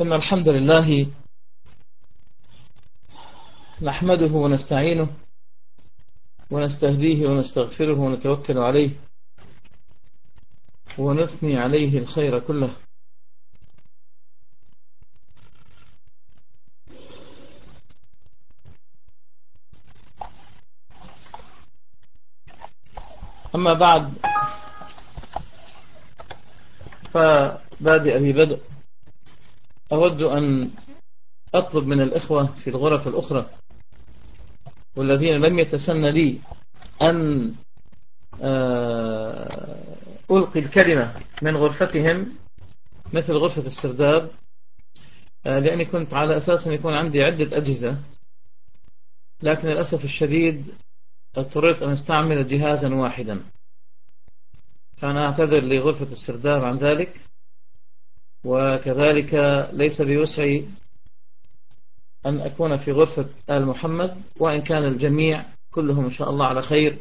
إن الحمد لله نحمده ونستعينه ونستهديه ونستغفره ونتوكل عليه ونثني عليه الخير كله. أما بعد فبادئ ببدء. أود أن أطلب من الإخوة في الغرف الأخرى والذين لم يتسنى لي أن آه، ألقي الكلمة من غرفتهم مثل غرفة السرداب آه، لأني كنت على أساس أن يكون عندي عدة أجهزة لكن للأسف الشديد اضطريت أن أستعمل جهازا واحدا. فأنا أعتذر لغرفة السرداب عن ذلك. وكذلك ليس بوسعي أن أكون في غرفة آل محمد وإن كان الجميع كلهم إن شاء الله على خير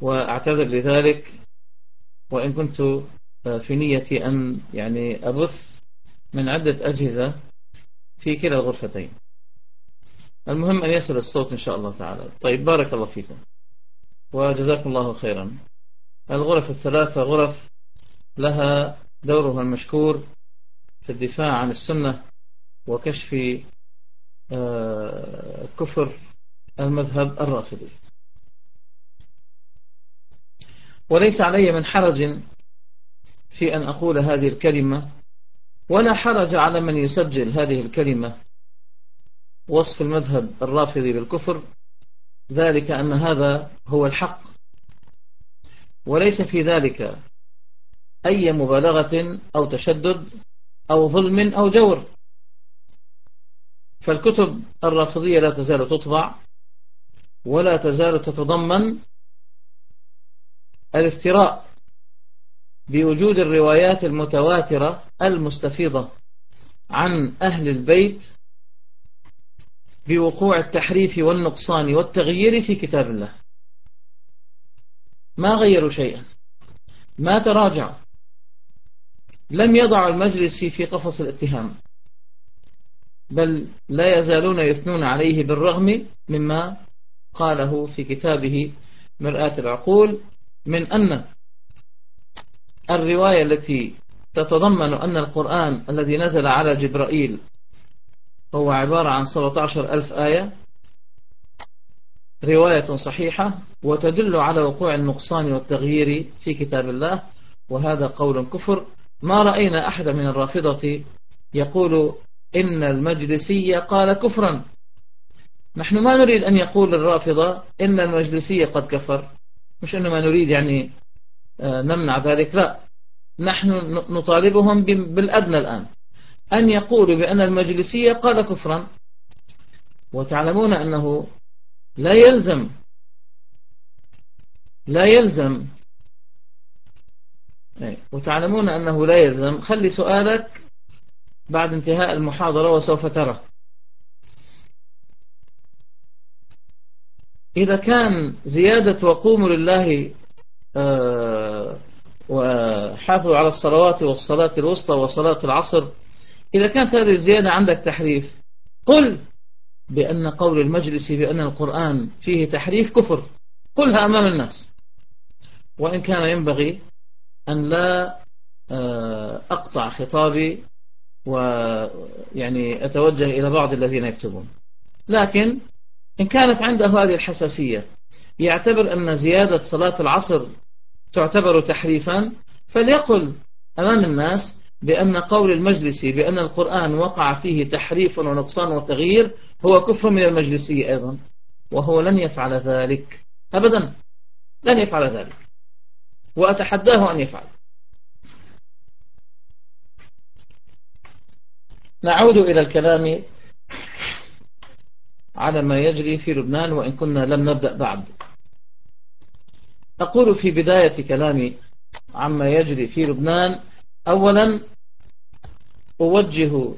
وأعتذر لذلك. وإن كنت في نيتي أن يعني أبث من عدة أجهزة في كلا الغرفتين. المهم أن يصل الصوت إن شاء الله تعالى. طيب بارك الله فيكم. وجزاكم الله خيرا. الغرف الثلاثة غرف لها دورها المشكور في الدفاع عن السنة وكشف آه، كفر المذهب الرافضي. وليس علي من حرج في أن أقول هذه الكلمة ولا حرج على من يسجل هذه الكلمة وصف المذهب الرافضي بالكفر. ذلك أن هذا هو الحق. وليس في ذلك أي مبالغة أو تشدد. أو ظلم أو جور. فالكتب الرافضية لا تزال تطبع ولا تزال تتضمن الافتراء بوجود الروايات المتواترة المستفيضة عن أهل البيت بوقوع التحريف والنقصان والتغيير في كتاب الله. ما غيروا شيئا. ما تراجعوا. لم يضعوا المجلس في قفص الاتهام بل لا يزالون يثنون عليه بالرغم مما قاله في كتابه مرآة العقول من أن الرواية التي تتضمن أن القرآن الذي نزل على جبرائيل هو عبارة عن 17 ألف آية رواية صحيحة وتدل على وقوع النقصان والتغيير في كتاب الله وهذا قول كفر. ما رأينا أحد من الرافضة يقول إن المجلسي قال كفرا. نحن ما نريد أن يقول الرافضة إن المجلسي قد كفر. مش أنه نريد يعني آه، نمنع ذلك لا. نحن نطالبهم بالأدنى الآن. أن يقولوا بأن المجلسية قال كفرا. وتعلمون أنه لا يلزم لا يلزم وتعلمون أنه لا يلزم. خلي سؤالك بعد انتهاء المحاضرة وسوف ترى. إذا كان زيادة وقوموا لله آه، وحافظوا على الصلوات والصلاة الوسطى وصلاة العصر إذا كانت هذه الزيادة عندك تحريف قل بأن قول المجلس بأن القرآن فيه تحريف كفر. قلها أمام الناس. وإن كان ينبغي أن لا آه، أقطع خطابي ويعني أتوجه إلى بعض الذين يكتبون. لكن إن كانت عنده هذه الحساسية يعتبر أن زيادة صلاة العصر تعتبر تحريفا فليقل أمام الناس بأن قول المجلس بأن القرآن وقع فيه تحريف ونقصان وتغيير هو كفر من المجلسي أيضا وهو لن يفعل ذلك أبدا لن يفعل ذلك. وأتحداه أن يفعل. نعود إلى الكلام على ما يجري في لبنان وإن كنا لم نبدأ بعد. أقول في بداية كلامي عما يجري في لبنان أولا أوجه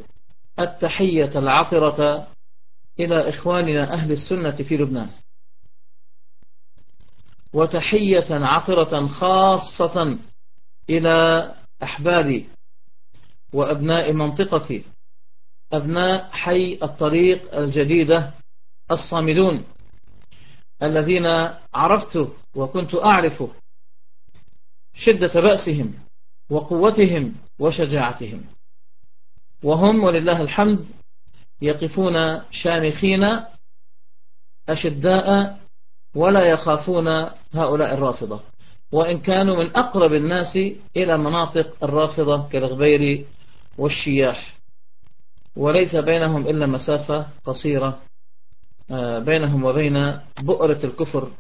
التحية العطرة إلى إخواننا أهل السنة في لبنان. وتحية عطرة خاصة إلى أحبابي وأبناء منطقتي أبناء حي الطريق الجديدة الصامدون الذين عرفت وكنت أعرف شدة بأسهم وقوتهم وشجاعتهم. وهم ولله الحمد يقفون شامخين أشداء ولا يخافون هؤلاء الرافضة. وإن كانوا من أقرب الناس إلى مناطق الرافضة كالغبير والشياح. وليس بينهم إلا مسافة قصيرة آه، بينهم وبين بؤرة الكفر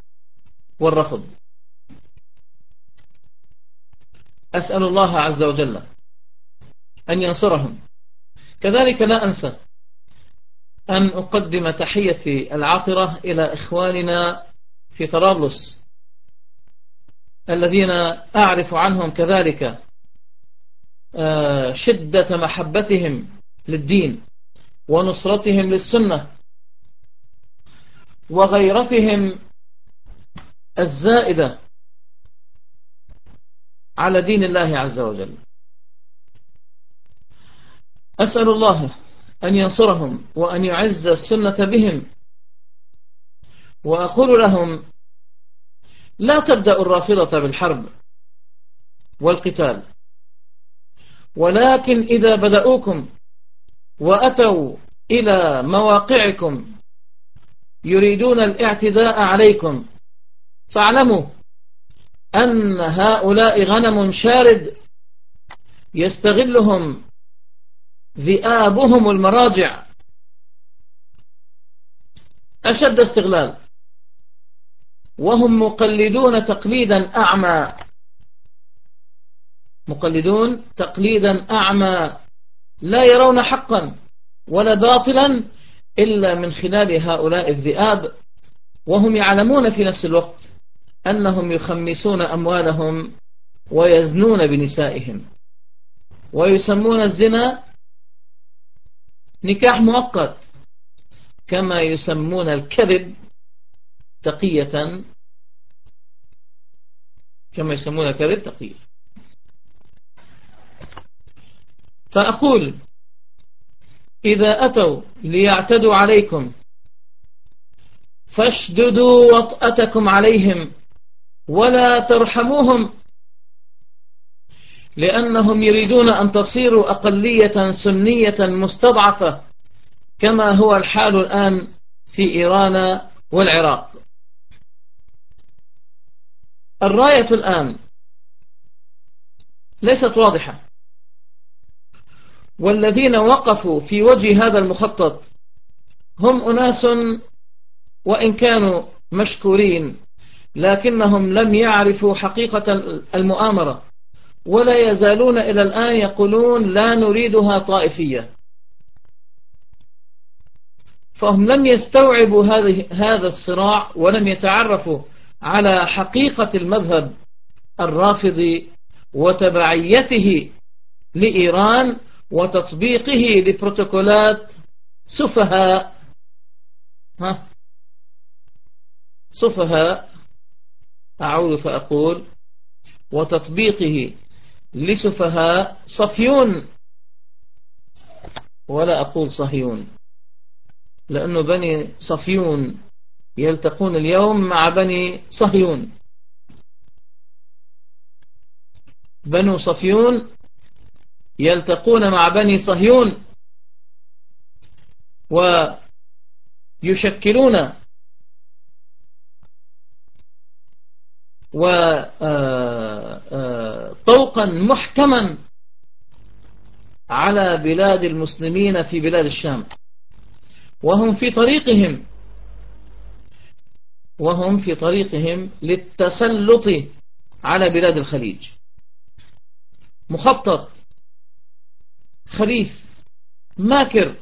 والرفض. أسأل الله عز وجل أن ينصرهم. كذلك لا أنسى أن أقدم تحية العاطرة إلى إخواننا في طرابلس الذين أعرف عنهم كذلك آه، شدة محبتهم للدين ونصرتهم للسنة وغيرتهم الزائدة على دين الله عز وجل. أسأل الله أن ينصرهم وأن يعز السنة بهم وأقول لهم لا تبدأ الرافضة بالحرب والقتال ولكن إذا بدأوكم وأتوا إلى مواقعكم يريدون الاعتداء عليكم فاعلموا أن هؤلاء غنم شارد يستغلهم ذئابهم المراجع. أشد استغلال. وهم مقلدون تقليدا أعمى. مقلدون تقليدا أعمى. لا يرون حقا ولا باطلا إلا من خلال هؤلاء الذئاب. وهم يعلمون في نفس الوقت أنهم يخمسون أموالهم ويزنون بنسائهم. ويسمون الزنا نكاح مؤقت كما يسمون الكذب تقية كما يسمون الكذب تقية. فأقول إذا أتوا ليعتدوا عليكم فاشددوا وطأتكم عليهم ولا ترحموهم لأنهم يريدون أن تصيروا أقلية سنية مستضعفة كما هو الحال الآن في إيران والعراق. الراية الآن ليست واضحة. والذين وقفوا في وجه هذا المخطط هم أناس وإن كانوا مشكورين لكنهم لم يعرفوا حقيقة المؤامرة ولا يزالون إلى الآن يقولون لا نريدها طائفية. فهم لم يستوعبوا هذه هذا الصراع ولم يتعرفوا على حقيقة المذهب الرافضي وتبعيته لإيران وتطبيقه لبروتوكولات سفهاء ها سفهاء أعود فأقول وتطبيقه لسفهاء صفيون ولا أقول صهيون لأنه بني صفيون يلتقون اليوم مع بني صهيون. بنو صفيون يلتقون مع بني صهيون ويشكلون وطوقا محكما على بلاد المسلمين في بلاد الشام. وهم في طريقهم. وهم في طريقهم للتسلط على بلاد الخليج. مخطط خبيث ماكر.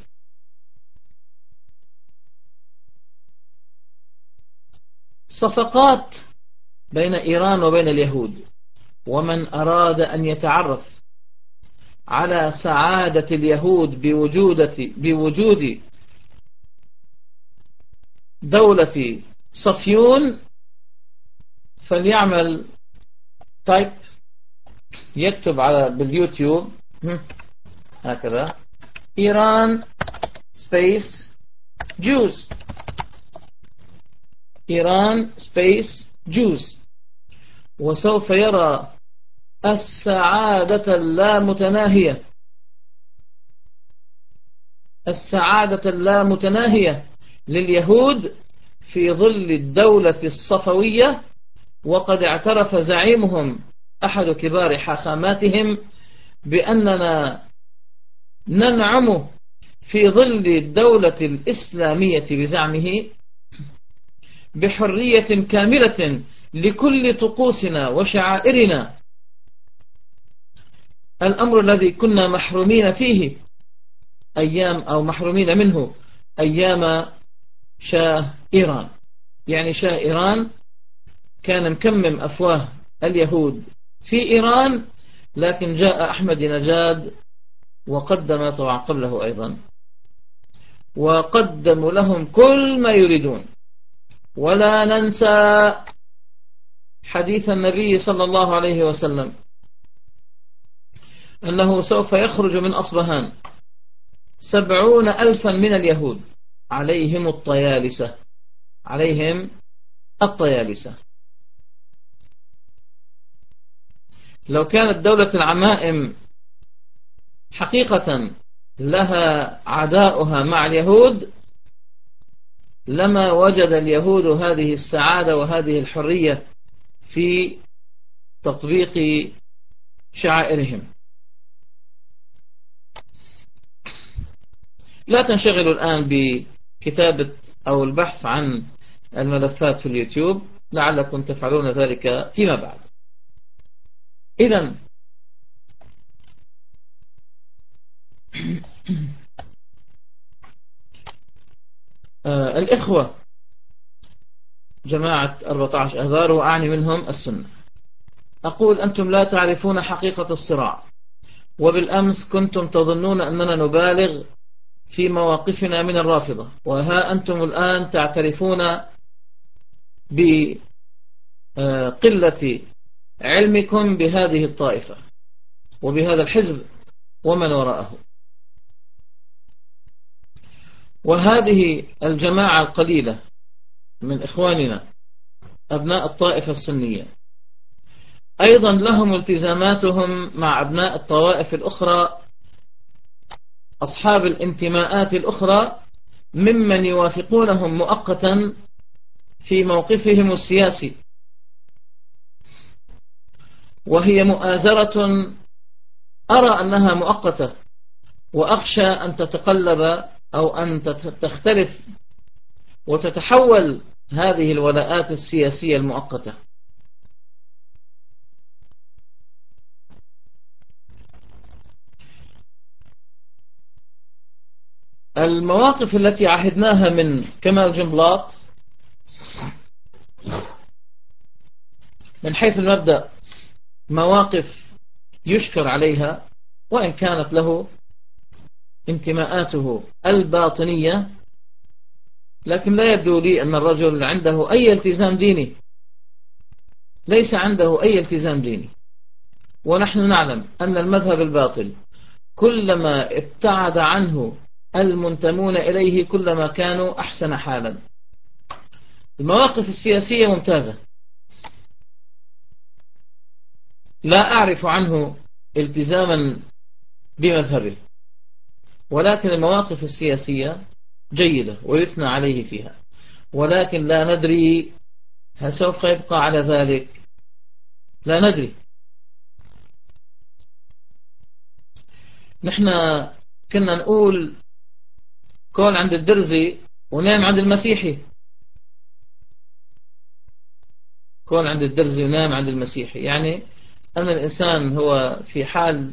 صفقات بين إيران وبين اليهود. ومن أراد أن يتعرف على سعادة اليهود بوجودة بوجود دولة صفيون فليعمل تايب يكتب على باليوتيوب هكذا. إيران space Jews إيران space Jews وسوف يرى السعادة اللامتناهية السعادة اللامتناهية لليهود في ظل الدولة الصفوية وقد اعترف زعيمهم أحد كبار حاخاماتهم بأننا ننعم في ظل الدولة الإسلامية بزعمه بحرية كاملة لكل طقوسنا وشعائرنا. الأمر الذي كنا محرومين فيه أيام أو محرومين منه أيام شاه إيران. يعني شاه إيران كان مكمم أفواه اليهود في إيران لكن جاء أحمد نجاد وقدم طبعا قبله أيضا. وقدموا لهم كل ما يريدون. ولا ننسى حديث النبي صلى الله عليه وسلم أنه سوف يخرج من أصبهان سبعون ألفا من اليهود. عليهم الطيالسة. عليهم الطيالسة. لو كانت دولة العمائم حقيقة لها عداؤها مع اليهود لما وجد اليهود هذه السعادة وهذه الحرية في تطبيق شعائرهم. لا تنشغلوا الآن بكتابة أو البحث عن الملفات في اليوتيوب لعلكم تفعلون ذلك فيما بعد. إذا آه الإخوة جماعة 14 أذار وأعني منهم السنة. أقول أنتم لا تعرفون حقيقة الصراع وبالأمس كنتم تظنون أننا نبالغ في مواقفنا من الرافضة. وها أنتم الآن تعترفون بقلة علمكم بهذه الطائفة وبهذا الحزب ومن وراءه. وهذه الجماعة القليلة من إخواننا أبناء الطائفة السنية. أيضا لهم التزاماتهم مع أبناء الطوائف الأخرى أصحاب الانتماءات الأخرى ممن يوافقونهم مؤقتا في موقفهم السياسي. وهي مؤازرة أرى أنها مؤقتة وأخشى أن تتقلب أو أن تختلف وتتحول هذه الولاءات السياسية المؤقتة. المواقف التي عهدناها من كمال جنبلاط من حيث المبدأ مواقف يشكر عليها وإن كانت له انتماءاته الباطنية لكن لا يبدو لي أن الرجل عنده أي التزام ديني. ليس عنده أي التزام ديني. ونحن نعلم أن المذهب الباطل كلما ابتعد عنه المنتمون إليه كلما كانوا أحسن حالا. المواقف السياسية ممتازة. لا أعرف عنه التزاما بمذهبه ولكن المواقف السياسية جيدة ويثنى عليه فيها. ولكن لا ندري هل سوف يبقى على ذلك. لا ندري. نحن كنا نقول كون عند الدرزي ونام عند المسيحي. كون عند الدرزي ونام عند المسيحي. يعني أن الإنسان هو في حال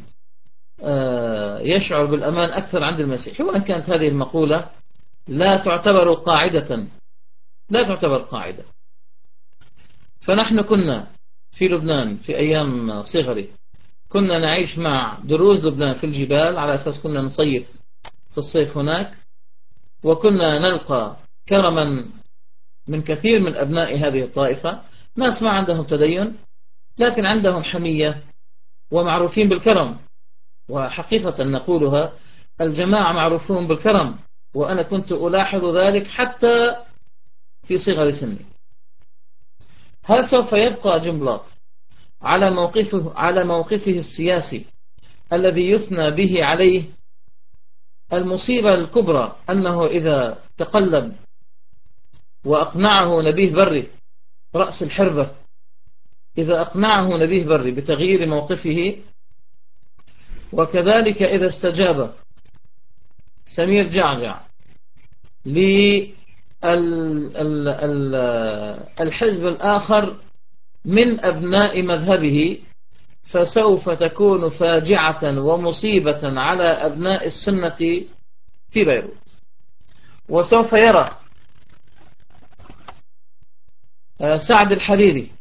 آه، يشعر بالأمان أكثر عند المسيحي. وأن كانت هذه المقولة لا تعتبر قاعدة لا تعتبر قاعدة. فنحن كنا في لبنان في أيام صغري كنا نعيش مع دروز لبنان في الجبال على أساس كنا نصيف في الصيف هناك. وكنا نلقى كرما من كثير من أبناء هذه الطائفة. ناس ما عندهم تدين لكن عندهم حمية ومعروفين بالكرم. وحقيقة نقولها الجماعة معروفون بالكرم وأنا كنت ألاحظ ذلك حتى في صغر سني. هل سوف يبقى جنبلاط على موقفه, على موقفه السياسي الذي يثنى به عليه المصيبة الكبرى أنه إذا تقلب وأقنعه نبيه بري رأس الحربة إذا أقنعه نبيه بري بتغيير موقفه وكذلك إذا استجاب سمير جعجع للحزب الآخر من أبناء مذهبه فسوف تكون فاجعة ومصيبة على أبناء السنة في بيروت. وسوف يرى آه، سعد الحريري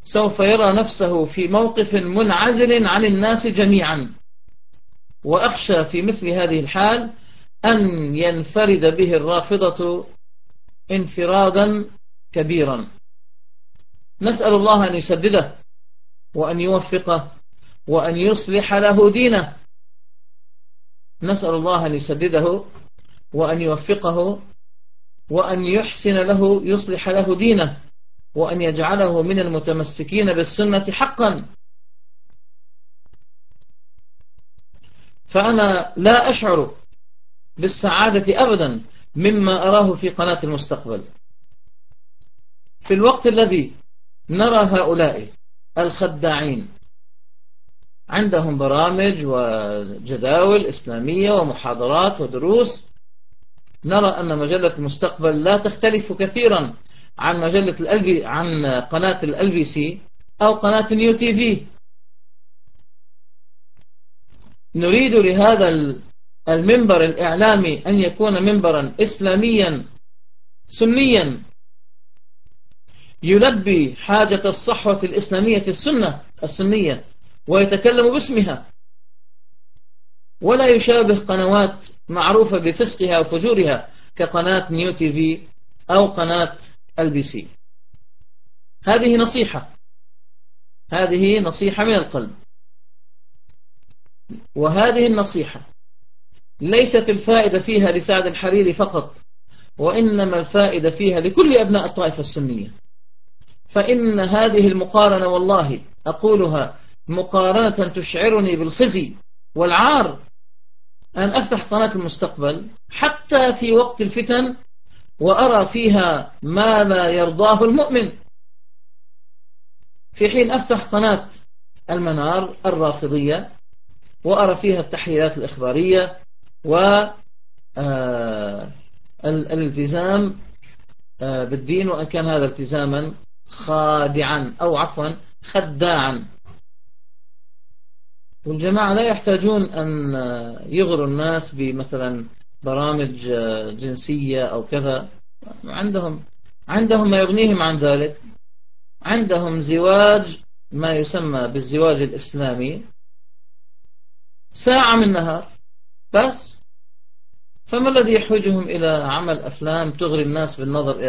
سوف يرى نفسه في موقف منعزل عن الناس جميعا. وأخشى في مثل هذه الحال أن ينفرد به الرافضة انفرادا كبيرا. نسأل الله أن يسدده. وأن يوفقه وأن يصلح له دينه. نسأل الله أن يسدده وأن يوفقه وأن يحسن له يصلح له دينه وأن يجعله من المتمسكين بالسنة حقا. فأنا لا أشعر بالسعادة أبدا مما أراه في قناة المستقبل. في الوقت الذي نرى هؤلاء الخداعين. عندهم برامج وجداول إسلامية ومحاضرات ودروس. نرى أن مجلة المستقبل لا تختلف كثيرا عن مجلة الألبي عن قناة الألبي سي أو قناة نيو تي في. نريد لهذا المنبر الإعلامي أن يكون منبرا إسلاميا سنيا. يلبي حاجة الصحوة الإسلامية السنة السنية ويتكلم باسمها. ولا يشابه قنوات معروفة بفسقها وفجورها كقناة نيو تي في أو قناة إل بي سي. هذه نصيحة. هذه نصيحة من القلب. وهذه النصيحة ليست الفائدة فيها لسعد الحريري فقط وإنما الفائدة فيها لكل أبناء الطائفة السنية. فإن هذه المقارنة والله أقولها مقارنة تشعرني بالخزي والعار أن أفتح قناة المستقبل حتى في وقت الفتن وأرى فيها ما لا يرضاه المؤمن. في حين أفتح قناة المنار الرافضية وأرى فيها التحليلات الإخبارية و آه، الالتزام آه، بالدين وأن كان هذا التزاما خادعا أو عفوا خداعا. والجماعة لا يحتاجون أن يغروا الناس بمثلا برامج جنسية أو كذا. عندهم عندهم ما يغنيهم عن ذلك. عندهم زواج ما يسمى بالزواج الإسلامي. ساعة من نهار بس. فما الذي يحوجهم إلى عمل أفلام تغري الناس بالنظر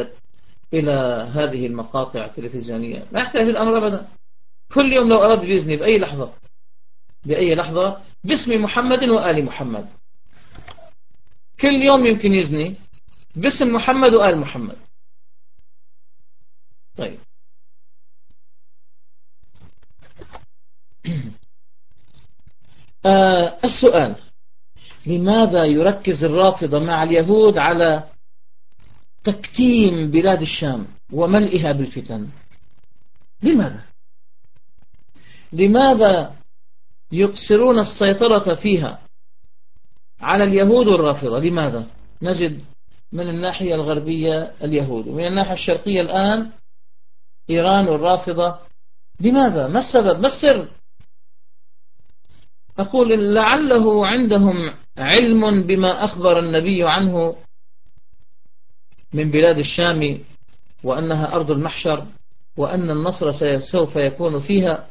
إلى هذه المقاطع التلفزيونية. ما يحتاج الأمر أبدا. كل يوم لو أراد يزني بأي لحظة بأي لحظة باسم محمد وآل محمد. كل يوم يمكن يزني باسم محمد وآل محمد. طيب. آه السؤال لماذا يركز الرافضة مع اليهود على تكتيم بلاد الشام وملئها بالفتن. لماذا؟ لماذا يقصرون السيطرة فيها على اليهود والرافضة لماذا؟ نجد من الناحية الغربية اليهود ومن الناحية الشرقية الآن إيران والرافضة لماذا؟ ما السبب؟ ما السر؟ أقول لعله عندهم علم بما أخبر النبي عنه من بلاد الشام وأنها أرض المحشر وأن النصر سوف يكون فيها.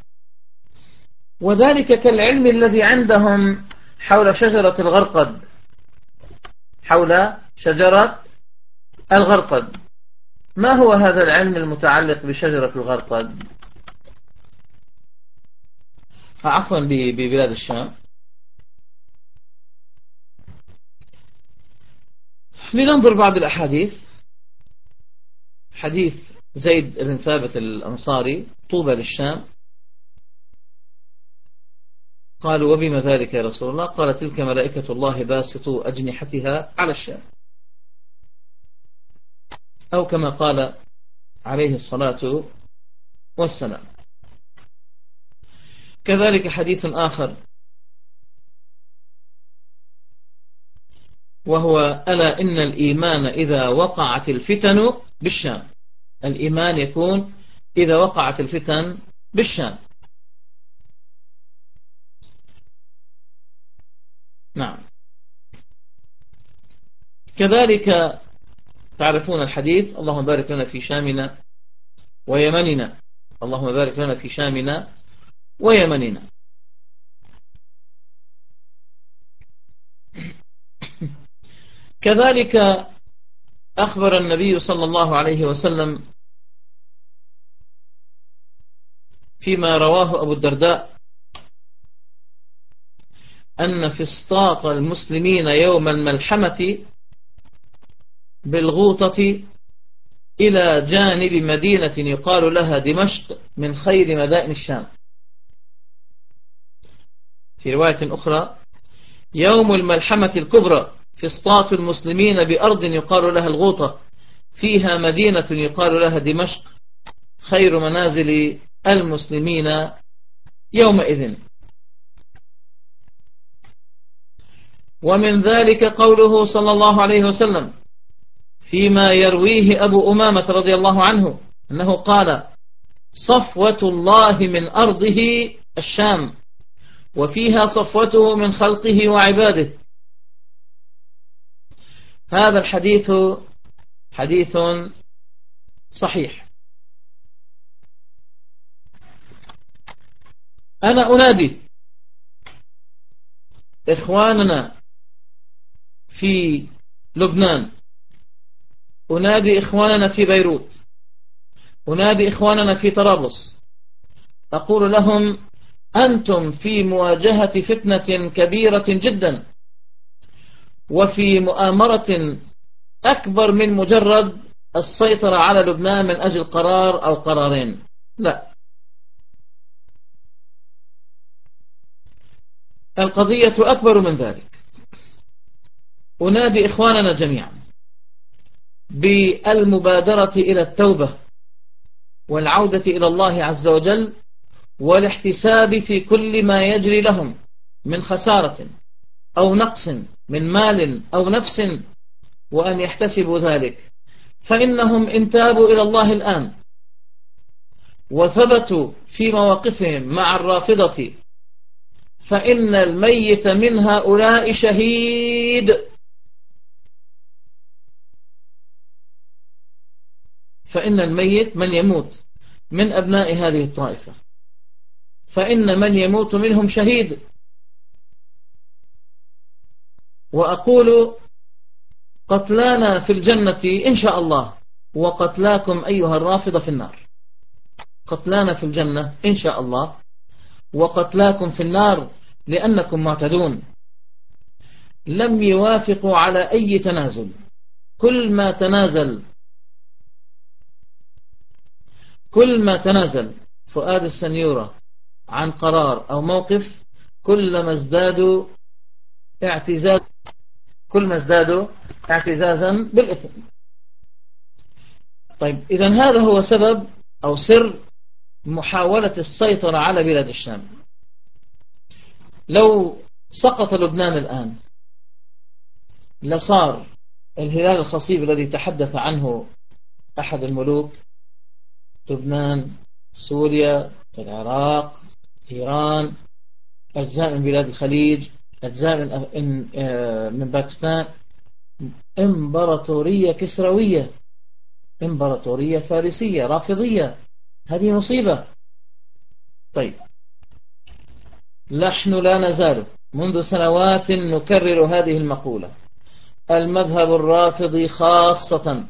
وذلك كالعلم الذي عندهم حول شجرة الغرقد. حول شجرة الغرقد. ما هو هذا العلم المتعلق بشجرة الغرقد؟ عفوا ببلاد الشام. لننظر بعض الأحاديث. حديث زيد بن ثابت الأنصاري طوبى للشام. قالوا وبما ذلك يا رسول الله؟ قال تلك ملائكة الله باسطوا أجنحتها على الشام. أو كما قال عليه الصلاة والسلام. كذلك حديث آخر. وهو ألا إن الإيمان إذا وقعت الفتن بالشام. الإيمان يكون إذا وقعت الفتن بالشام. نعم. كذلك تعرفون الحديث اللهم بارك لنا في شامنا ويمننا. اللهم بارك لنا في شامنا ويمننا. كذلك أخبر النبي صلى الله عليه وسلم فيما رواه أبو الدرداء أن فسطاط المسلمين يوم الملحمة بالغوطة إلى جانب مدينة يقال لها دمشق من خير مدائن الشام. في رواية أخرى يوم الملحمة الكبرى فسطاط المسلمين بأرض يقال لها الغوطة فيها مدينة يقال لها دمشق خير منازل المسلمين يومئذ. ومن ذلك قوله صلى الله عليه وسلم فيما يرويه أبو أمامة رضي الله عنه أنه قال صفوة الله من أرضه الشام وفيها صفوته من خلقه وعباده هذا الحديث حديث صحيح. أنا أنادي إخواننا في لبنان. أنادي إخواننا في بيروت. أنادي إخواننا في طرابلس. أقول لهم أنتم في مواجهة فتنة كبيرة جدا. وفي مؤامرة أكبر من مجرد السيطرة على لبنان من أجل قرار أو قرارين لا. القضية أكبر من ذلك. أنادي إخواننا جميعا بالمبادرة إلى التوبة والعودة إلى الله عز وجل والاحتساب في كل ما يجري لهم من خسارة أو نقص من مال أو نفس وأن يحتسبوا ذلك. فإنهم إن تابوا إلى الله الآن وثبتوا في مواقفهم مع الرافضة فإن الميت من هؤلاء شهيد. فإن الميت من يموت من أبناء هذه الطائفة فإن من يموت منهم شهيد. وأقول قتلانا في الجنة إن شاء الله وقتلاكم أيها الرافضة في النار. قتلانا في الجنة إن شاء الله وقتلاكم في النار لأنكم معتدون. لم يوافقوا على أي تنازل. كل ما تنازل كل ما تنازل فؤاد السنيورة عن قرار أو موقف كلما ازدادوا اعتزاز كل ما ازدادوا اعتزازا بالإثم. طيب إذا هذا هو سبب أو سر محاولة السيطرة على بلاد الشام. لو سقط لبنان الآن لصار الهلال الخصيب الذي تحدث عنه أحد الملوك لبنان سوريا العراق إيران أجزاء من بلاد الخليج من, آه، من باكستان إمبراطورية كسروية إمبراطورية فارسية رافضية. هذه مصيبة. طيب. نحن لا نزال. منذ سنوات نكرر هذه المقولة. المذهب الرافضي خاصة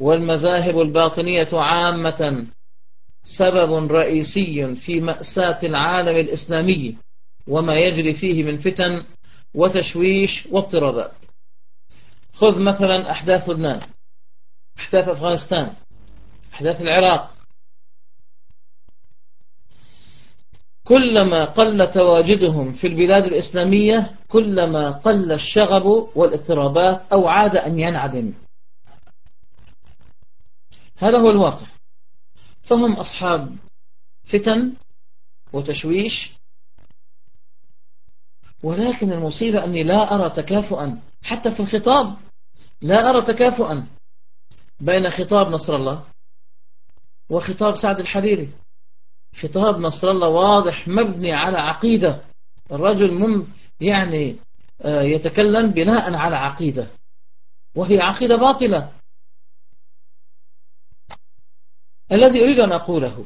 والمذاهب الباطنية عامة سبب رئيسي في مأساة العالم الإسلامي. وما يجري فيه من فتن وتشويش واضطرابات. خذ مثلا أحداث لبنان أحداث أفغانستان أحداث العراق. كلما قل تواجدهم في البلاد الإسلامية كلما قل الشغب والاضطرابات أو عاد أن ينعدم. هذا هو الواقع. فهم أصحاب فتن وتشويش ولكن المصيبة أني لا أرى تكافؤا. حتى في الخطاب لا أرى تكافؤا بين خطاب نصر الله وخطاب سعد الحريري. خطاب نصر الله واضح مبني على عقيدة. الرجل مم يعني آه، يتكلم بناء على عقيدة وهي عقيدة باطلة. الذي أريد أن أقوله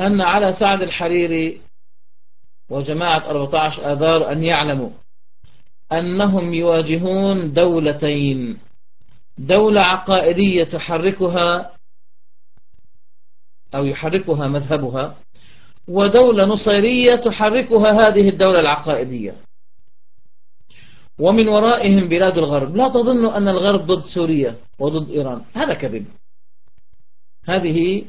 أن على سعد الحريري وجماعة 14 آذار أن يعلموا أنهم يواجهون دولتين. دولة عقائدية تحركها أو يحركها مذهبها ودولة نصيرية تحركها هذه الدولة العقائدية. ومن ورائهم بلاد الغرب. لا تظنوا أن الغرب ضد سوريا وضد إيران. هذا كذب. هذه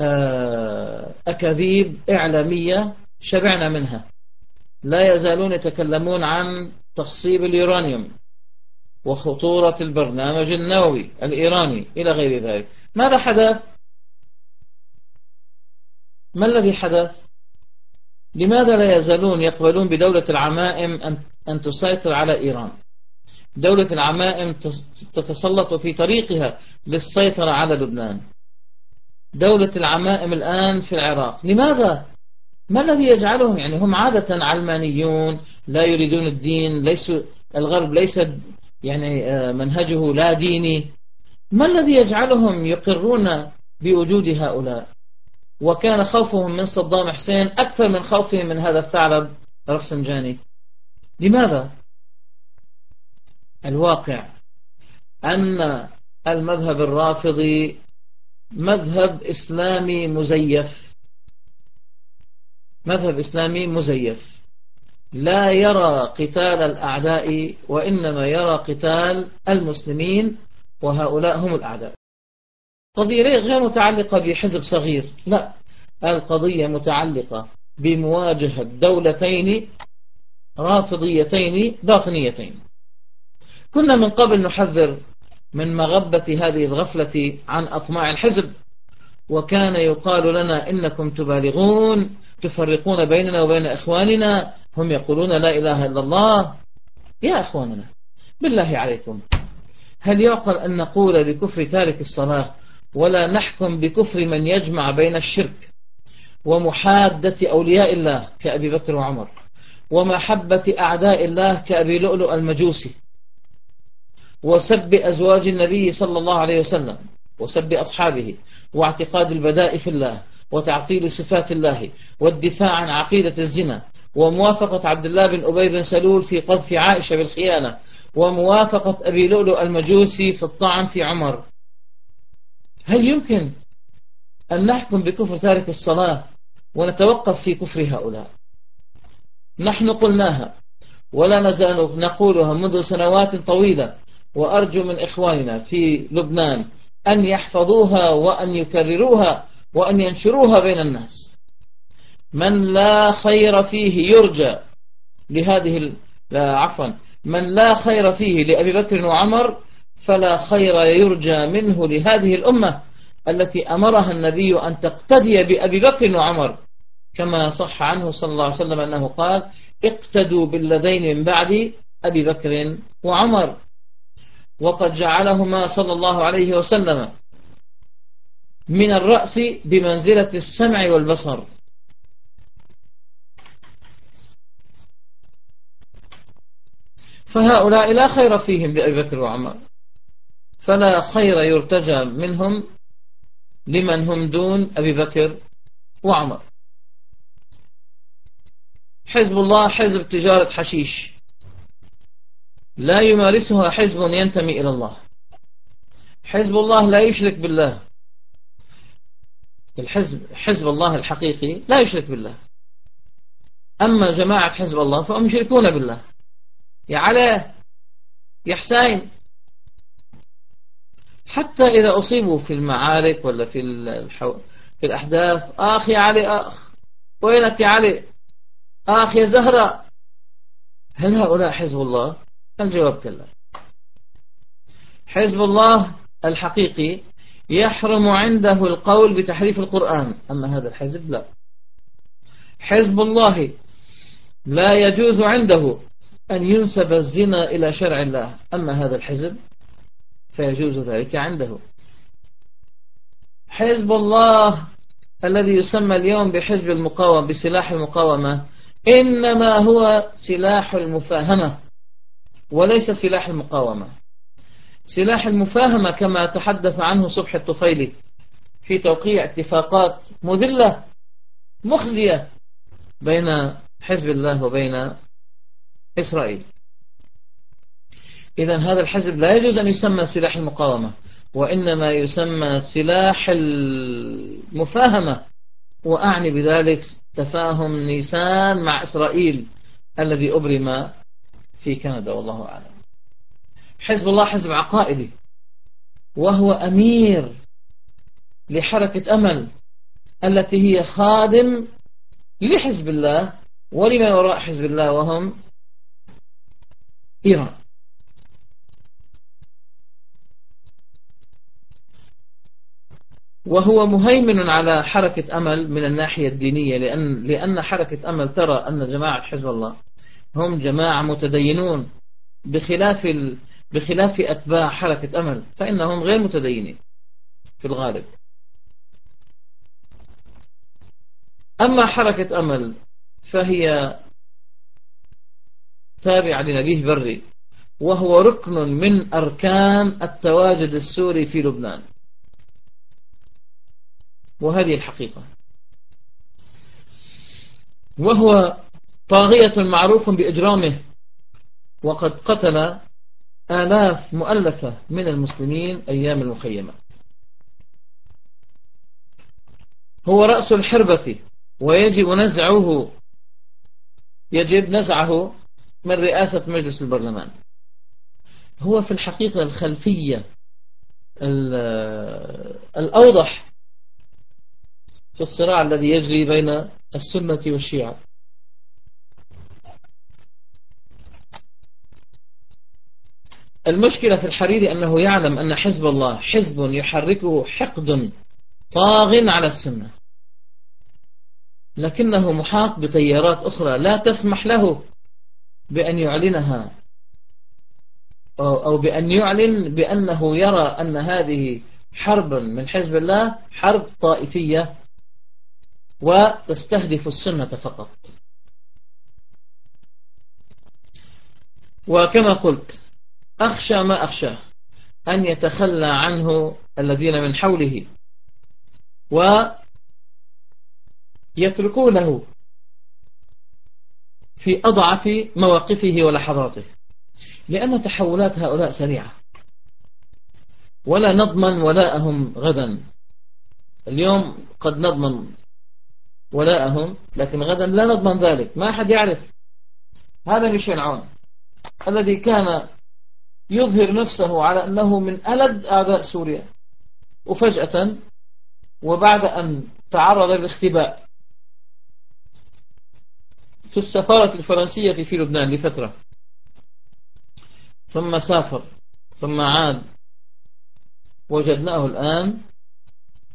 آه، أكاذيب إعلامية شبعنا منها لا يزالون يتكلمون عن تخصيب اليورانيوم وخطورة البرنامج النووي الإيراني إلى غير ذلك ماذا حدث؟ ما الذي حدث؟ لماذا لا يزالون يقبلون بدولة العمائم أن تسيطر على إيران دولة العمائم تتسلط في طريقها للسيطرة على لبنان دولة العمائم الآن في العراق لماذا؟ ما الذي يجعلهم؟ يعني هم عادة علمانيون لا يريدون الدين ليسوا الغرب ليس يعني آه، منهجه لا ديني. ما الذي يجعلهم يقرون بوجود هؤلاء؟ وكان خوفهم من صدام حسين أكثر من خوفهم من هذا الثعلب رفسنجاني. لماذا؟ الواقع أن المذهب الرافضي مذهب إسلامي مزيف. مذهب إسلامي مزيف. لا يرى قتال الأعداء وإنما يرى قتال المسلمين وهؤلاء هم الأعداء. قضية غير متعلقة بحزب صغير؟ لا القضية متعلقة بمواجهة دولتين رافضيتين باطنيتين. كنا من قبل نحذر من مغبة هذه الغفلة عن أطماع الحزب وكان يقال لنا إنكم تبالغون تفرقون بيننا وبين إخواننا هم يقولون لا إله إلا الله. يا أخواننا بالله عليكم هل يعقل أن نقول بكفر تارك الصلاة ولا نحكم بكفر من يجمع بين الشرك ومحادة أولياء الله كأبي بكر وعمر ومحبة أعداء الله كأبي لؤلؤ المجوسي وسب أزواج النبي صلى الله عليه وسلم وسب أصحابه واعتقاد البداء في الله وتعطيل صفات الله والدفاع عن عقيدة الزنا وموافقة عبد الله بن أبي بن سلول في قذف عائشة بالخيانة وموافقة أبي لؤلؤ المجوسي في الطعن في عمر. هل يمكن أن نحكم بكفر تارك الصلاة ونتوقف في كفر هؤلاء؟ نحن قلناها ولا نزال نقولها منذ سنوات طويلة وأرجو من إخواننا في لبنان أن يحفظوها وأن يكرروها وأن ينشروها بين الناس. من لا خير فيه يرجى لهذه لا عفوا. من لا خير فيه لأبي بكر وعمر فلا خير يرجى منه لهذه الأمة التي أمرها النبي أن تقتدي بأبي بكر وعمر. كما صح عنه صلى الله عليه وسلم أنه قال اقتدوا بالذين من بعد أبي بكر وعمر. وقد جعلهما صلى الله عليه وسلم من الرأس بمنزلة السمع والبصر. فهؤلاء لا خير فيهم بأبي بكر وعمر. فلا خير يرتجى منهم لمن هم دون أبي بكر وعمر. حزب الله حزب تجارة حشيش. لا يمارسها حزب ينتمي إلى الله. حزب الله لا يشرك بالله. الحزب حزب الله الحقيقي لا يشرك بالله. أما جماعة حزب الله فهم يشركون بالله. يا على يا حسين. حتى إذا أصيبوا في المعارك ولا في الحو... في الأحداث آخ يا علي آخ. وينك يا علي؟ آخ يا زهرة. هل هؤلاء حزب الله؟ الجواب كلا. حزب الله الحقيقي يحرم عنده القول بتحريف القرآن. أما هذا الحزب لا. حزب الله لا يجوز عنده أن ينسب الزنا إلى شرع الله. أما هذا الحزب فيجوز ذلك عنده. حزب الله الذي يسمى اليوم بحزب المقاومة بسلاح المقاومة إنما هو سلاح المفاهمة وليس سلاح المقاومة. سلاح المفاهمة كما تحدث عنه صبح الطفيلي في توقيع اتفاقات مذلة مخزية بين حزب الله وبين إسرائيل. إذا هذا الحزب لا يجوز أن يسمى سلاح المقاومة وإنما يسمى سلاح المفاهمة. وأعني بذلك تفاهم نيسان مع إسرائيل الذي أبرم في كندا والله أعلم. حزب الله حزب عقائدي وهو أمير لحركة أمل التي هي خادم لحزب الله ولمن وراء حزب الله وهم إيران وهو مهيمن على حركة أمل من الناحية الدينية لأن, لأن حركة أمل ترى أن جماعة حزب الله هم جماعة متدينون بخلاف. بخلاف أتباع حركة أمل فإنهم غير متدينين في الغالب. أما حركة أمل فهي تابعة لنبيه بري وهو ركن من أركان التواجد السوري في لبنان. وهذه الحقيقة. وهو طاغية معروف بإجرامه وقد قتل آلاف مؤلفة من المسلمين أيام المخيمات هو رأس الحربة ويجب نزعه يجب نزعه من رئاسة مجلس البرلمان. هو في الحقيقة الخلفية الأوضح في الصراع الذي يجري بين السنة والشيعة. المشكلة في الحريري أنه يعلم أن حزب الله حزب يحركه حقد طاغ على السنة. لكنه محاط بتيارات أخرى لا تسمح له بأن يعلنها أو بأن يعلن بأنه يرى أن هذه حرب من حزب الله حرب طائفية وتستهدف السنة فقط. وكما قلت أخشى ما أخشى أن يتخلى عنه الذين من حوله ويتركونه في أضعف مواقفه ولحظاته. لأن تحولات هؤلاء سريعة. ولا نضمن ولاءهم غدا. اليوم قد نضمن ولاءهم لكن غدا لا نضمن ذلك. ما أحد يعرف. هذا ميشيل عون الذي كان يظهر نفسه على أنه من ألد أعداء سوريا. وفجأة وبعد أن تعرض للاختباء في السفارة الفرنسية في لبنان لفترة ثم سافر ثم عاد. وجدناه الآن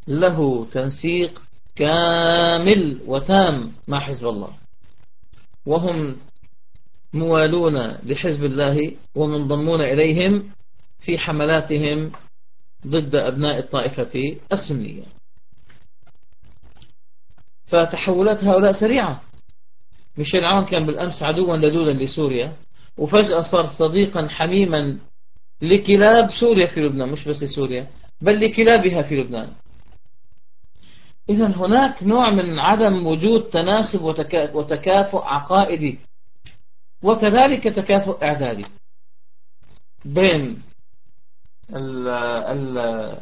له تنسيق كامل وتام مع حزب الله. وهم موالون لحزب الله ومنضمون إليهم في حملاتهم ضد أبناء الطائفة السنية. فتحولات هؤلاء سريعة. ميشيل عون كان بالأمس عدوا لدودا لسوريا وفجأة صار صديقا حميما لكلاب سوريا في لبنان مش بس سوريا بل لكلابها في لبنان. إذا هناك نوع من عدم وجود تناسب وتكافؤ عقائدي وكذلك تكافؤ إعدادي بين ال ال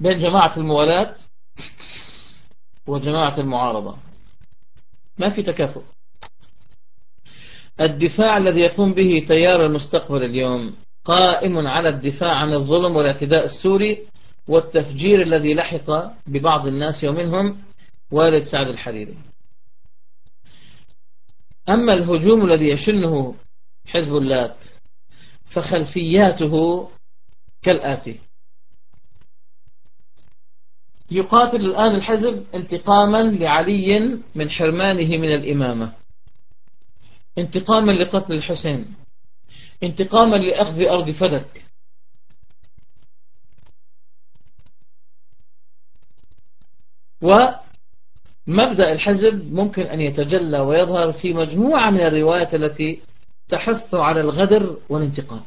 بين جماعة الموالاة وجماعة المعارضة. ما في تكافؤ. الدفاع الذي يقوم به تيار المستقبل اليوم قائم على الدفاع عن الظلم والاعتداء السوري والتفجير الذي لحق ببعض الناس ومنهم والد سعد الحريري. أما الهجوم الذي يشنه حزب اللات فخلفياته كالآتي. يقاتل الآن الحزب انتقاما لعلي من حرمانه من الإمامة. انتقاما لقتل الحسين. انتقاما لأخذ أرض فدك ومبدأ الحزب ممكن أن يتجلى ويظهر في مجموعة من الروايات التي تحث على الغدر والانتقام.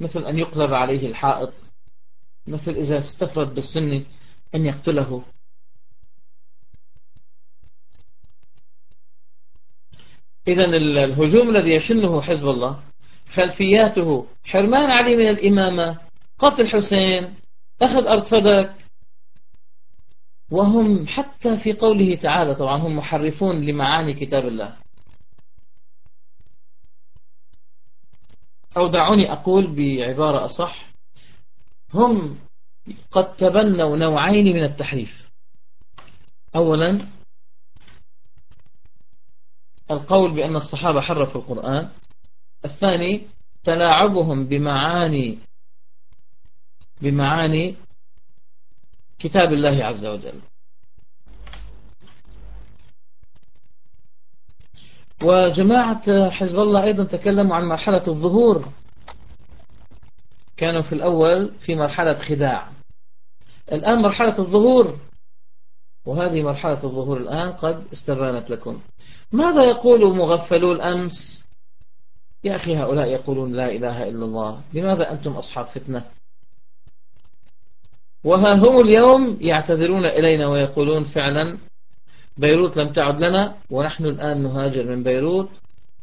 مثل أن يقلب عليه الحائط مثل إذا استفرد بالسن أن يقتله. إذا الهجوم الذي يشنه حزب الله خلفياته حرمان علي من الإمامة قتل حسين أخذ أرض فدك وهم حتى في قوله تعالى طبعا هم محرفون لمعاني كتاب الله. أو دعوني أقول بعبارة أصح هم قد تبنوا نوعين من التحريف. أولا القول بأن الصحابة حرفوا القرآن. الثاني تلاعبهم بمعاني بمعاني كتاب الله عز وجل. وجماعة حزب الله أيضا تكلموا عن مرحلة الظهور. كانوا في الأول في مرحلة خداع. الآن مرحلة الظهور. وهذه مرحلة الظهور الآن قد استبانت لكم. ماذا يقول مغفلو الأمس يا أخي هؤلاء يقولون لا إله إلا الله. لماذا أنتم أصحاب فتنة؟ وها هم اليوم يعتذرون إلينا ويقولون فعلا بيروت لم تعد لنا ونحن الآن نهاجر من بيروت.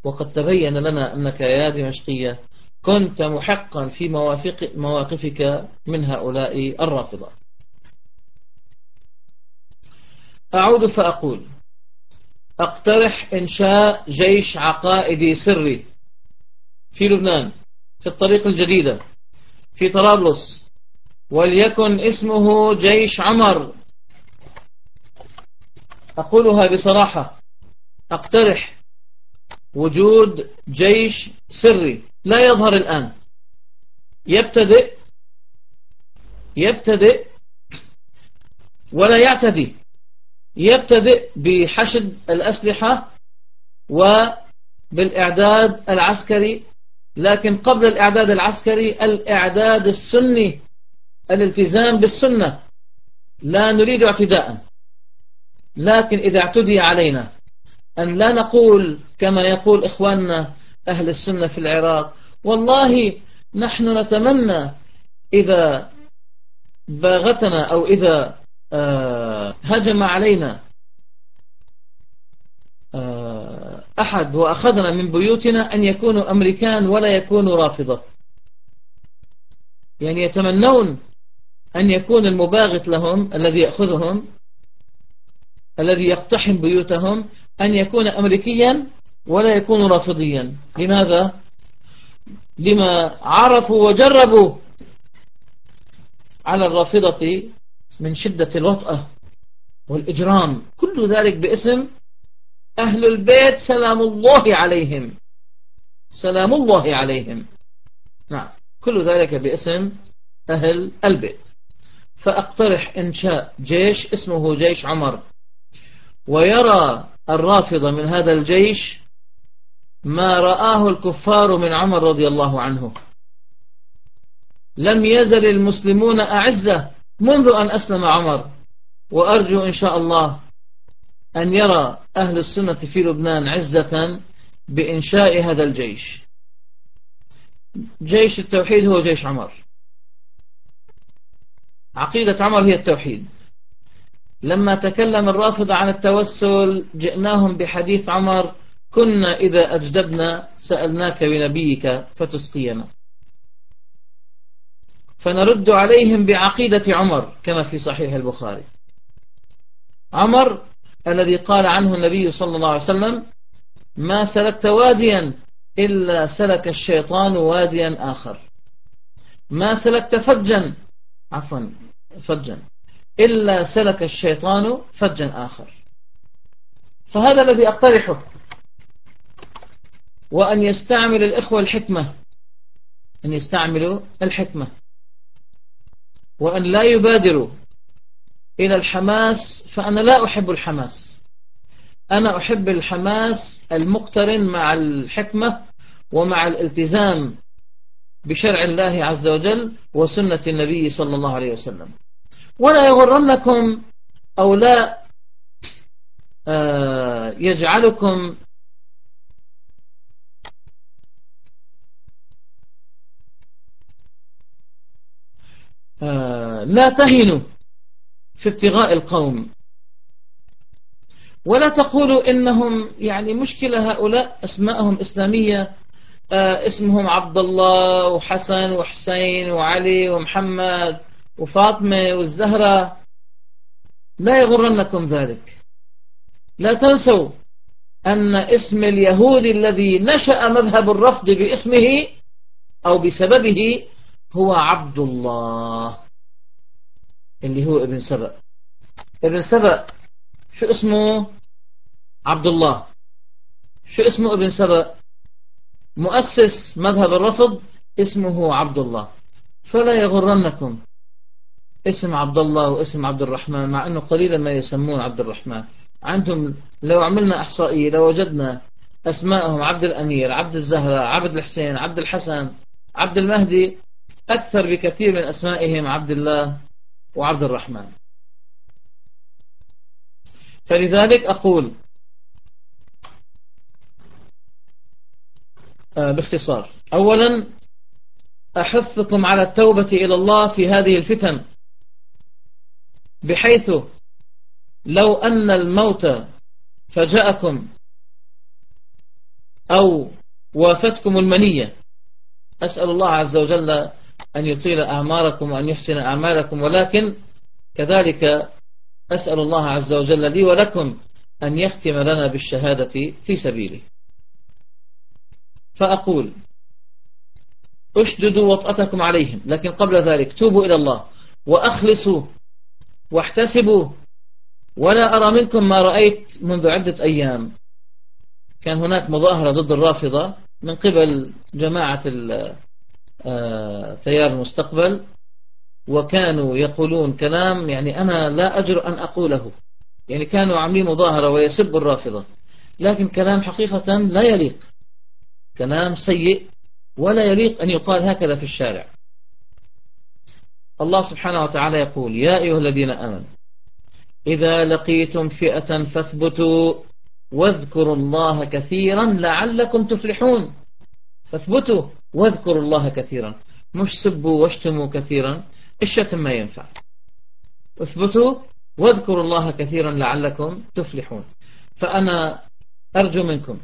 وقد تبين لنا أنك يا دمشقية كنت محقا في موافق مواقفك من هؤلاء الرافضة. أعود فأقول أقترح إنشاء جيش عقائدي سري في لبنان في الطريق الجديدة في طرابلس وليكن اسمه جيش عمر. أقولها بصراحة أقترح وجود جيش سري. لا يظهر الآن. يبتدئ يبتدئ ولا يعتدي. يبتدئ بحشد الأسلحة وبالإعداد العسكري لكن قبل الإعداد العسكري الإعداد السني الالتزام بالسنة. لا نريد اعتداء. لكن إذا اعتدي علينا أن لا نقول كما يقول إخواننا أهل السنة في العراق والله نحن نتمنى إذا باغتنا أو إذا آه، هجم علينا آه، أحد وأخذنا من بيوتنا أن يكونوا أمريكان ولا يكونوا رافضة. يعني يتمنون أن يكون المباغت لهم الذي يأخذهم الذي يقتحم بيوتهم أن يكون أمريكيا ولا يكون رافضيا. لماذا؟ لما عرفوا وجربوا على الرافضة من شدة الوطأة والإجرام كل ذلك باسم أهل البيت سلام الله عليهم. سلام الله عليهم. نعم كل ذلك باسم أهل البيت. فأقترح إنشاء جيش اسمه جيش عمر. ويرى الرافضة من هذا الجيش ما رآه الكفار من عمر رضي الله عنه. لم يزل المسلمون أعزة منذ أن أسلم عمر. وأرجو إن شاء الله أن يرى أهل السنة في لبنان عزة بإنشاء هذا الجيش. جيش التوحيد هو جيش عمر. عقيدة عمر هي التوحيد. لما تكلم الرافضة عن التوسل جئناهم بحديث عمر كنا إذا أجدبنا سألناك بنبيك فتسقينا. فنرد عليهم بعقيدة عمر كما في صحيح البخاري. عمر الذي قال عنه النبي صلى الله عليه وسلم ما سلكت واديا إلا سلك الشيطان واديا آخر. ما سلكت فجا عفوا فجا. إلا سلك الشيطان فجا آخر. فهذا الذي أقترحه. وأن يستعمل الإخوة الحكمة. أن يستعملوا الحكمة. وأن لا يبادروا إلى الحماس. فأنا لا أحب الحماس. أنا أحب الحماس المقترن مع الحكمة ومع الالتزام بشرع الله عز وجل وسنة النبي صلى الله عليه وسلم. ولا يغرنكم أو لا آه، يجعلكم آه، لا تهنوا في ابتغاء القوم. ولا تقولوا إنهم يعني مشكلة هؤلاء أسماءهم إسلامية اسمهم عبد الله وحسن وحسين وعلي ومحمد وفاطمة والزهرة. لا يغرنكم ذلك. لا تنسوا أن اسم اليهودي الذي نشأ مذهب الرفض باسمه أو بسببه هو عبد الله اللي هو ابن سبأ. ابن سبأ شو اسمه؟ عبد الله شو اسمه ابن سبأ؟ مؤسس مذهب الرفض اسمه عبد الله. فلا يغرنكم اسم عبد الله واسم عبد الرحمن مع أنه قليلا ما يسمون عبد الرحمن. عندهم لو عملنا إحصائية لوجدنا أسماءهم عبد الأمير عبد الزهرة عبد الحسين عبد الحسن عبد المهدي أكثر بكثير من أسمائهم عبد الله وعبد الرحمن. فلذلك أقول باختصار. أولا أحثكم على التوبة إلى الله في هذه الفتن بحيث لو أن الموت فجاءكم أو وافتكم المنية. أسأل الله عز وجل أن يطيل أعماركم وأن يحسن أعمالكم. ولكن كذلك أسأل الله عز وجل لي ولكم أن يختم لنا بالشهادة في سبيله. فأقول أشددوا وطأتكم عليهم لكن قبل ذلك توبوا إلى الله وأخلصوا واحتسبوا ولا أرى منكم ما رأيت منذ عدة أيام. كان هناك مظاهرة ضد الرافضة من قبل جماعة آه، تيار المستقبل وكانوا يقولون كلام يعني أنا لا أجر أن أقوله. يعني كانوا عاملين مظاهرة ويسبوا الرافضة لكن كلام حقيقة لا يليق. كلام سيء ولا يليق أن يقال هكذا في الشارع. الله سبحانه وتعالى يقول يا أيها الذين آمنوا إذا لقيتم فئة فاثبتوا واذكروا الله كثيرا لعلكم تفلحون. فاثبتوا واذكروا الله كثيرا. مش سبوا واشتموا كثيرا الشتم ما ينفع؟ اثبتوا واذكروا الله كثيرا لعلكم تفلحون. فأنا أرجو منكم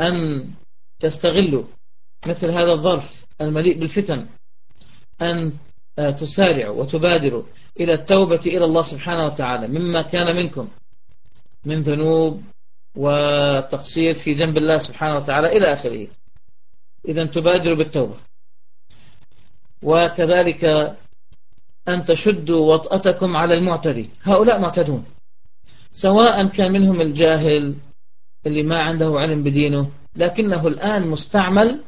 أن تستغلوا مثل هذا الظرف المليء بالفتن أن تسارعوا وتبادروا إلى التوبة إلى الله سبحانه وتعالى مما كان منكم من ذنوب وتقصير في جنب الله سبحانه وتعالى إلى آخره. إذا تبادروا بالتوبة. وكذلك أن تشدوا وطأتكم على المعتدي. هؤلاء معتدون. سواء كان منهم الجاهل اللي ما عنده علم بدينه لكنه الآن مستعمل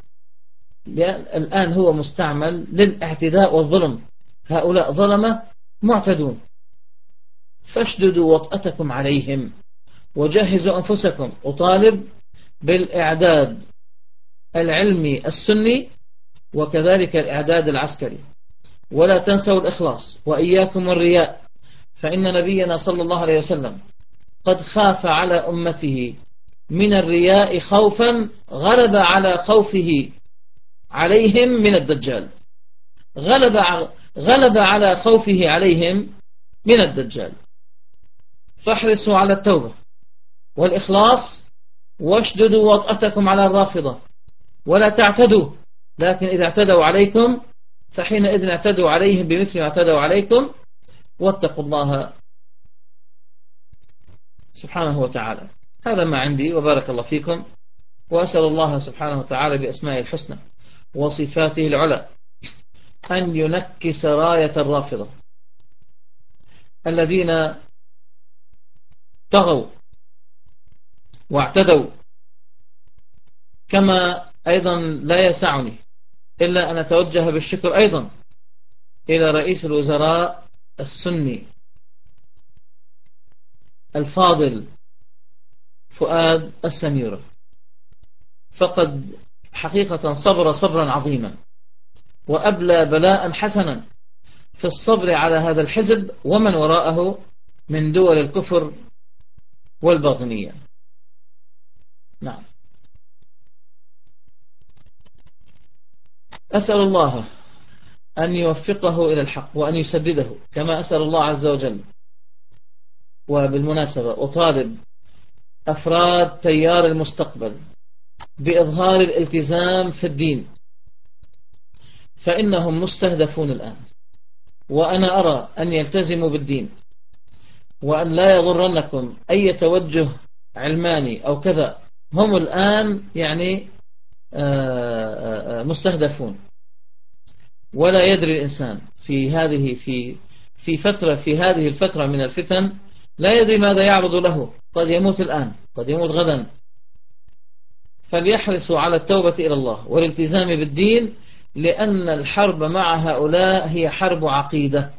الآن هو مستعمل للاعتداء والظلم. هؤلاء ظلمة معتدون. فاشددوا وطأتكم عليهم وجهزوا أنفسكم. وطالب بالإعداد العلمي السني وكذلك الإعداد العسكري. ولا تنسوا الإخلاص. وإياكم والرياء فإن نبينا صلى الله عليه وسلم قد خاف على أمته من الرياء خوفا غلب على خوفه عليهم من الدجال. غلب غلب على خوفه عليهم من الدجال. فاحرصوا على التوبة والإخلاص واشددوا وطأتكم على الرافضة ولا تعتدوا. لكن إذا اعتدوا عليكم فحينئذ اعتدوا عليهم بمثل ما اعتدوا عليكم واتقوا الله سبحانه وتعالى. هذا ما عندي وبارك الله فيكم وأسأل الله سبحانه وتعالى بأسمائه الحسنى وصفاته العلى أن ينكس راية الرافضة الذين طغوا واعتدوا. كما أيضا لا يسعني إلا أن أتوجه بالشكر أيضا إلى رئيس الوزراء السني الفاضل فؤاد السميرة فقد حقيقة صبر صبرا عظيما وأبلى بلاء حسنا في الصبر على هذا الحزب ومن وراءه من دول الكفر والباطنية. نعم. أسأل الله أن يوفقه إلى الحق وأن يسدده كما أسأل الله عز وجل. وبالمناسبة أطالب أفراد تيار المستقبل بإظهار الالتزام في الدين. فإنهم مستهدفون الآن. وأنا أرى أن يلتزموا بالدين. وأن لا يغرنكم أي توجه علماني أو كذا. هم الآن يعني آه، آه، آه، مستهدفون. ولا يدري الإنسان في هذه في في فترة في هذه الفترة من الفتن لا يدري ماذا يعرض له. قد يموت الآن قد يموت غدا. فليحرصوا على التوبة إلى الله والالتزام بالدين لأن الحرب مع هؤلاء هي حرب عقيدة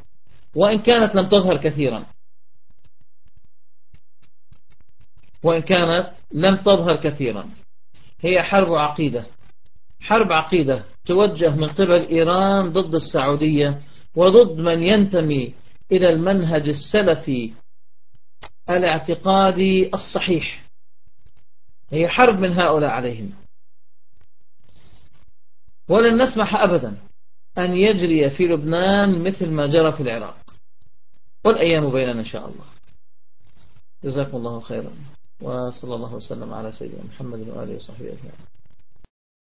وإن كانت لم تظهر كثيرا. وإن كانت لم تظهر كثيرا. هي حرب عقيدة. حرب عقيدة توجه من قبل إيران ضد السعودية وضد من ينتمي إلى المنهج السلفي الاعتقادي الصحيح. هي حرب من هؤلاء عليهم. ولن نسمح أبدا أن يجري في لبنان مثل ما جرى في العراق. والأيام بيننا إن شاء الله. جزاكم الله خيرا. وصلى الله وسلم على سيدنا محمد وآله وصحبه أجمعين.